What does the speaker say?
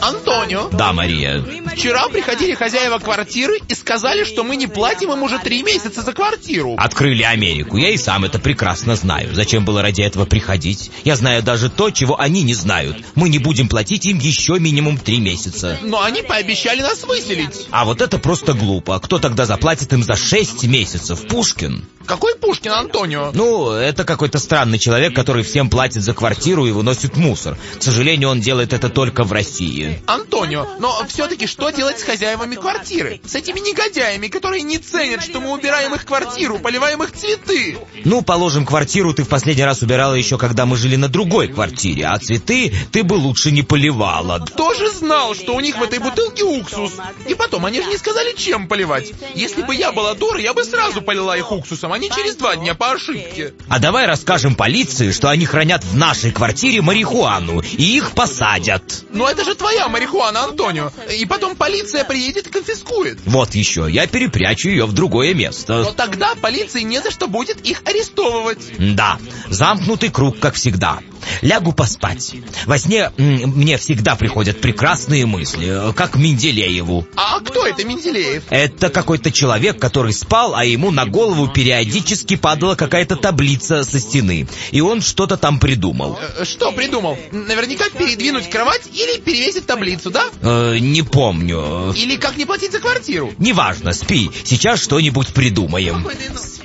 Антонио, Да, Мария. вчера приходили хозяева квартиры и сказали, что мы не платим им уже три месяца за квартиру. Открыли Америку. Я и сам это прекрасно знаю. Зачем было ради этого приходить? Я знаю даже то, чего они не знают. Мы не будем платить им еще минимум три месяца. Но они пообещали нас выселить. А вот это просто глупо. Кто тогда заплатит им за шесть месяцев? Пушкин? Какой Пушкин, Антонио? Ну, это какой-то странный человек, который всем платит за квартиру и выносит мусор. К сожалению, он делает это только в России. Антонио, но все-таки что делать с хозяевами квартиры? С этими негодяями, которые не ценят, что мы убираем их квартиру, поливаем их цветы. Ну, положим, квартиру ты в последний раз убирала еще, когда мы жили на другой квартире, а цветы ты бы лучше не поливала. Тоже знал, что у них в этой бутылке уксус. И потом, они же не сказали, чем поливать. Если бы я была дура, я бы сразу полила их уксусом, а не через два дня по ошибке. А давай расскажем полиции, что они хранят в нашей квартире марихуану, и их посадят. Но это же твоя марихуана, Антонио. И потом полиция приедет и конфискует. Вот еще, я перепрячу ее в другое Но место. тогда полиции не за что будет их арестовывать. Да, замкнутый круг, как всегда. Лягу поспать. Во сне мне всегда приходят прекрасные мысли, как Менделееву. А кто это Менделеев? Это какой-то человек, который спал, а ему на голову периодически падала какая-то таблица со стены. И он что-то там придумал. Э, Что придумал? Наверняка передвинуть кровать или перевесить таблицу, да? Э, не помню. Или как не платить за квартиру? Неважно, спи. Сейчас что-нибудь придумаем. Спокойной ночи.